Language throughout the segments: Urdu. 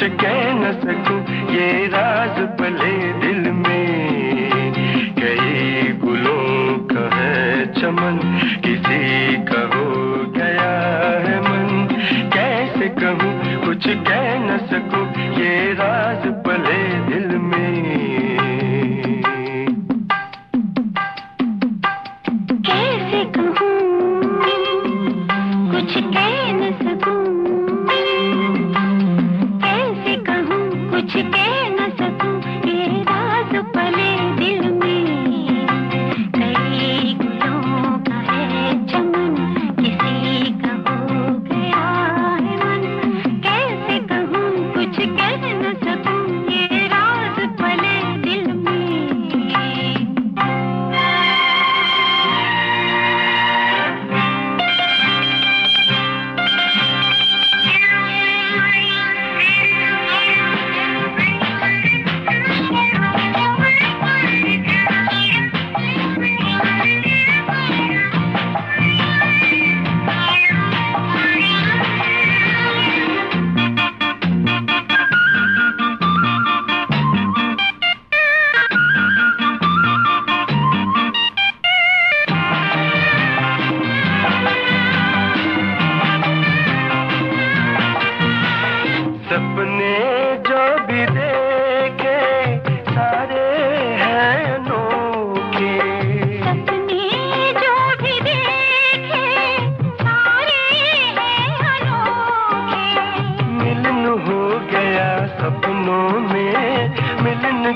کچھ کہہ نہ سکوں یہ راز پلے دل میں۔ کئی گلوں کا ہے چمن، کسی کا ہو گیا ہے من۔ کیسے کہوں، کچھ کہہ نہ سکوں، یہ راز پلے دل میں۔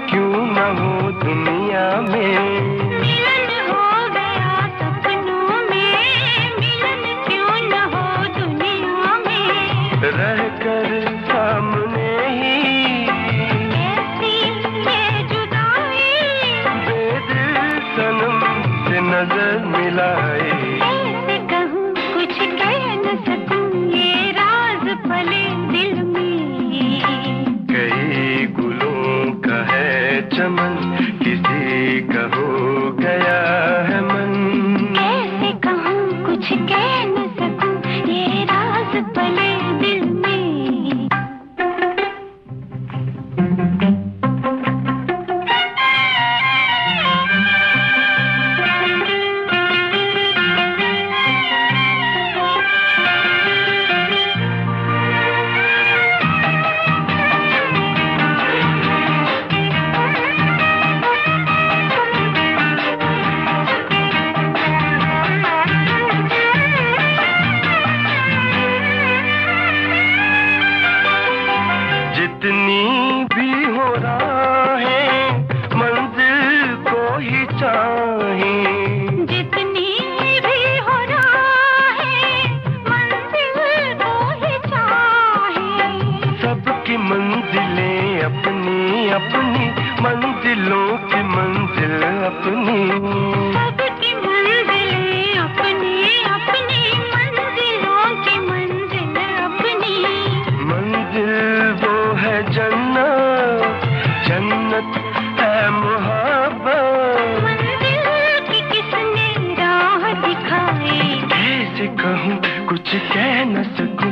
کیوں نہ ہو دنیا میں؟ رہ کر سامنے ہی۔ ایسی یہ جدائی۔ بے دل سنم سے نظر ملائے کہوں کچھ کہہ نہ سکوں۔ یہ راز پلے چمن کسی کہو اپنی سب کی منزلیں اپنی اپنی منزلوں کی منزل اپنی منزل وہ ہے جنت جنت ہے محبت منزل کی کس نے راہ دکھائی کیسے کہوں کچھ کہہ نہ سکوں